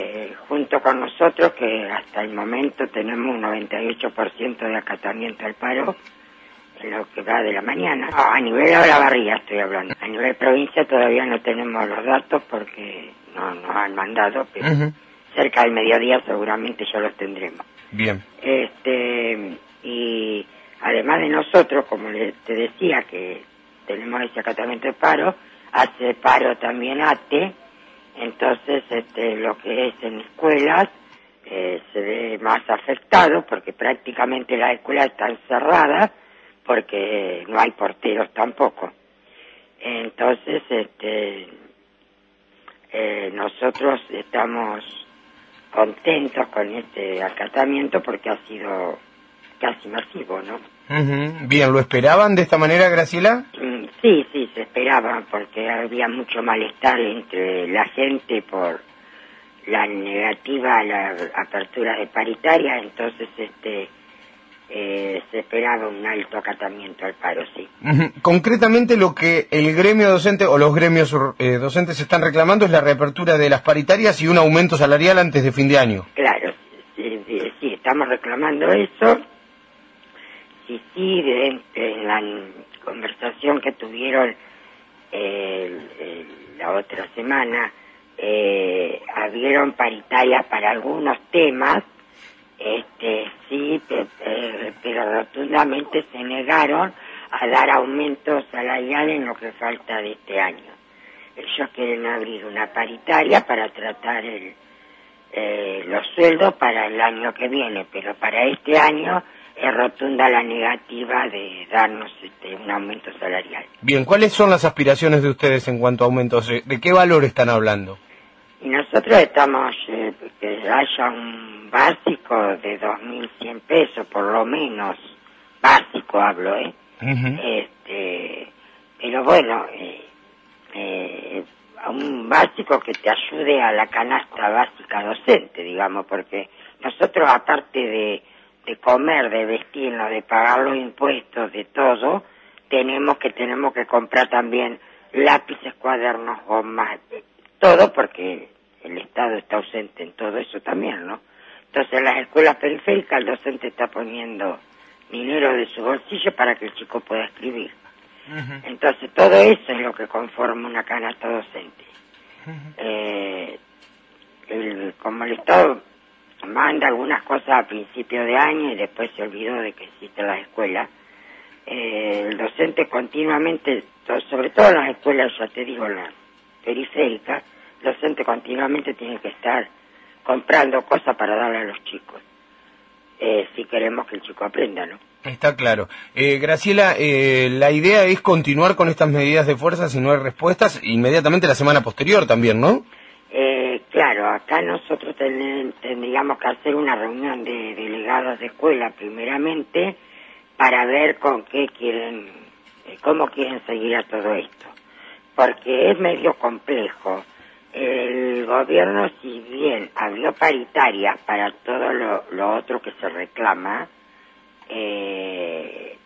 Eh, junto con nosotros, que hasta el momento tenemos un 98% de acatamiento al paro, en lo que va de la mañana. A nivel de la barriga estoy hablando. A nivel provincia todavía no tenemos los datos porque no nos han mandado, pero cerca del mediodía seguramente ya los tendremos. Bien. Este, y además de nosotros, como le- te decía, que tenemos ese acatamiento de paro, hace paro también ATE, entonces este, lo que es en escuelas eh, se ve más afectado porque prácticamente las escuelas están cerradas porque no hay porteros tampoco. Entonces, este, eh, nosotros estamos contentos con este acatamiento porque ha sido casi masivo, ¿no? Bien, ¿lo esperaban de esta manera, Graciela? Sí, sí, se esperaba porque había mucho malestar entre la gente por la negativa a la apertura de paritaria, entonces este eh, se esperaba un alto acatamiento al paro, sí. Concretamente lo que el gremio docente o los gremios eh, docentes están reclamando es la reapertura de las paritarias y un aumento salarial antes de fin de año. Claro, sí, sí, estamos reclamando eso. De- en la conversación que tuvieron eh, el- la otra semana, eh, abrieron paritarias para algunos temas, este, sí, eh, pero rotundamente se negaron a dar aumentos salariales en lo que falta de este año. Ellos quieren abrir una paritaria para tratar el, eh, los sueldos para el año que viene, pero para este año rotunda la negativa de darnos este, un aumento salarial. Bien, ¿cuáles son las aspiraciones de ustedes en cuanto a aumentos? Eh, ¿De qué valor están hablando? Y nosotros estamos, eh, que haya un básico de 2.100 pesos, por lo menos, básico hablo, ¿eh? Este pero bueno eh, eh, un básico que te ayude a la canasta básica docente digamos porque nosotros aparte de, de comer de vestirnos de pagar los impuestos de todo tenemos que tenemos que comprar también lápices cuadernos gomas todo porque el estado está ausente en todo eso también no entonces en las escuelas periféricas el docente está poniendo dinero de su bolsillo para que el chico pueda escribir. Entonces todo eso es lo que conforma una canasta docente. Eh, el- como el Estado manda algunas cosas a principio de año y después se olvidó de que existen las escuelas, eh, el docente continuamente, sobre todo en las escuelas, ya te digo, las periféricas, el docente continuamente tiene que estar comprando cosas para darle a los chicos. Eh, si queremos que el chico aprenda, ¿no? Está claro. Eh, Graciela, eh, la idea es continuar con estas medidas de fuerza si no hay respuestas inmediatamente la semana posterior también, ¿no? Acá nosotros ten- tendríamos que hacer una reunión de delegados de escuela primeramente para ver con qué quieren, eh, cómo quieren seguir a todo esto. Porque es medio complejo. El gobierno, si bien abrió paritarias para todo lo, lo otro que se reclama, eh,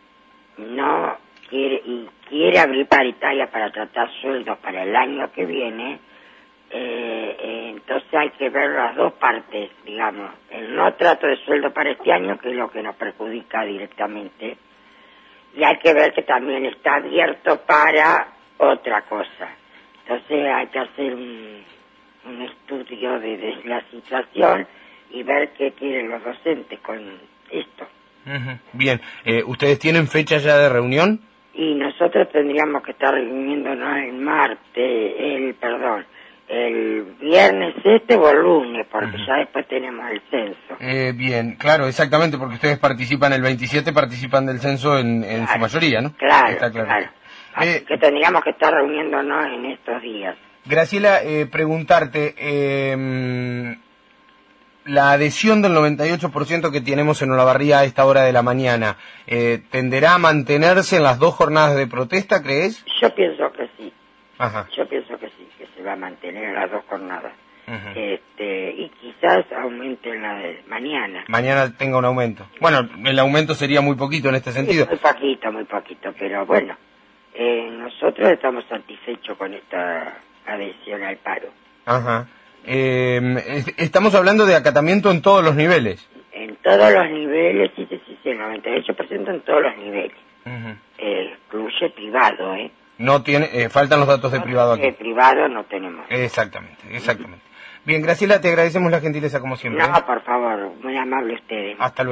no quiere, y quiere abrir paritarias para tratar sueldos para el año que viene, eh, entonces hay que ver las dos partes, digamos. El no trato de sueldo para este año, que es lo que nos perjudica directamente, y hay que ver que también está abierto para otra cosa. Entonces hay que hacer un, un estudio de, de la situación y ver qué quieren los docentes con esto. Bien, eh, ¿ustedes tienen fecha ya de reunión? Y nosotros tendríamos que estar reuniéndonos el martes, el, perdón, el viernes este o el lunes, porque ya después tenemos el censo. Eh, bien, claro, exactamente, porque ustedes participan el 27, participan del censo en, en su mayoría, ¿no? Claro, Está claro. Así Eh, que tendríamos que estar reuniéndonos en estos días. Graciela, eh, preguntarte, eh, la adhesión del 98% que tenemos en Olavarría a esta hora de la mañana, eh, ¿tenderá a mantenerse en las dos jornadas de protesta, crees? Yo pienso que sí, Ajá. yo pienso que sí, que se va a mantener en las dos jornadas. Este, y quizás aumente en la de mañana. Mañana tenga un aumento. Bueno, el aumento sería muy poquito en este sentido. Muy poquito, muy poquito, pero bueno, eh, nosotros estamos satisfechos con esta adhesión al paro. Ajá. Eh, estamos hablando de acatamiento en todos los niveles. En todos los niveles, sí, sí, sí, el 98% en todos los niveles. eh, incluye privado, ¿eh? No tiene, eh, faltan los datos de privado aquí. De privado no tenemos. Exactamente, exactamente. Bien, Graciela, te agradecemos la gentileza como siempre. No, por favor, muy amable ustedes. Hasta luego.